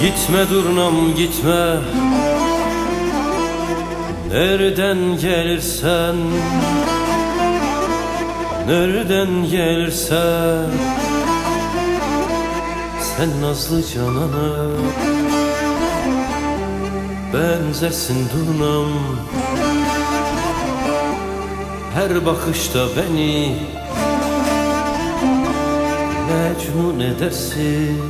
Gitme durnam gitme. Nereden gelirsen Nereden gelirsen. Sen nazlı canana Benzersin durnam. Her bakışta beni Mecnun edersin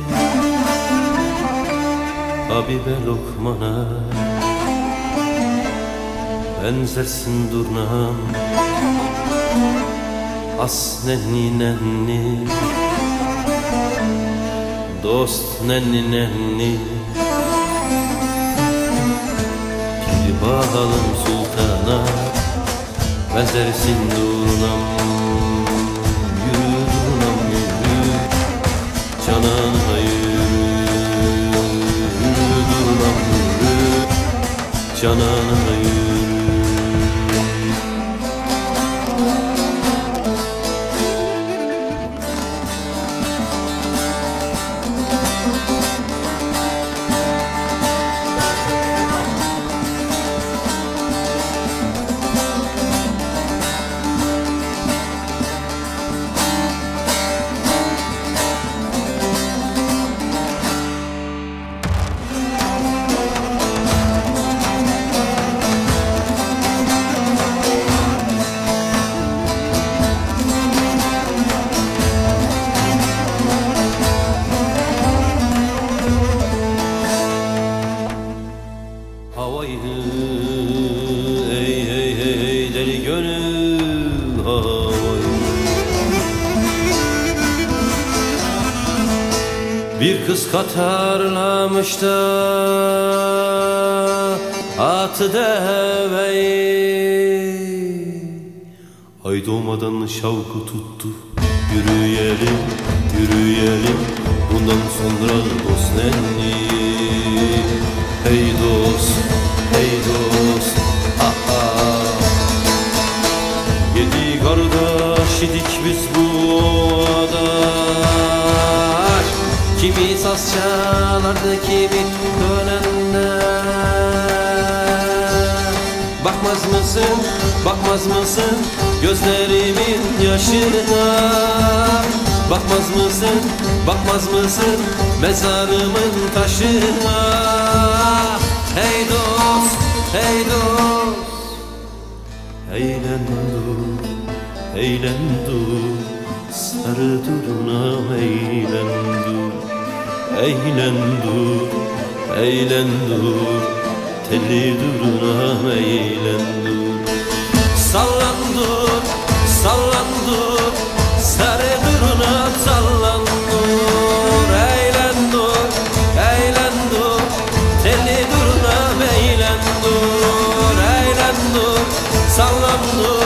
Habibe Lokman'a. Benzersin durnam As nenni nenni Dost nenni nenni Piri bağalım sultana Benzersin durnam Havaydı ey ey ey deli gönül havaydı Bir kız katarlamış da atı deveyi. Ay doğmadan şavku tuttu Yürüyelim, yürüyelim Bundan sonra dost nenni. Hey dost, kardeş idik biz bu adaş. Kimi saz çalardı kimi dönenler Bakmaz mısın, bakmaz mısın gözlerimin yaşına? Bakmaz mısın, bakmaz mısın mezarımın taşına? Hey dost, hey dost. Eğlen dur, eğlen dur Sarı durunam eğlen dur Eğlen dur, eğlen dur Telli durunam eğlen dur Sallan dur, sallan dur Sarı durunam sallan dur Eğlen dur, eğlen dur Telli durunam eğlen dur Eğlen dur, sallan dur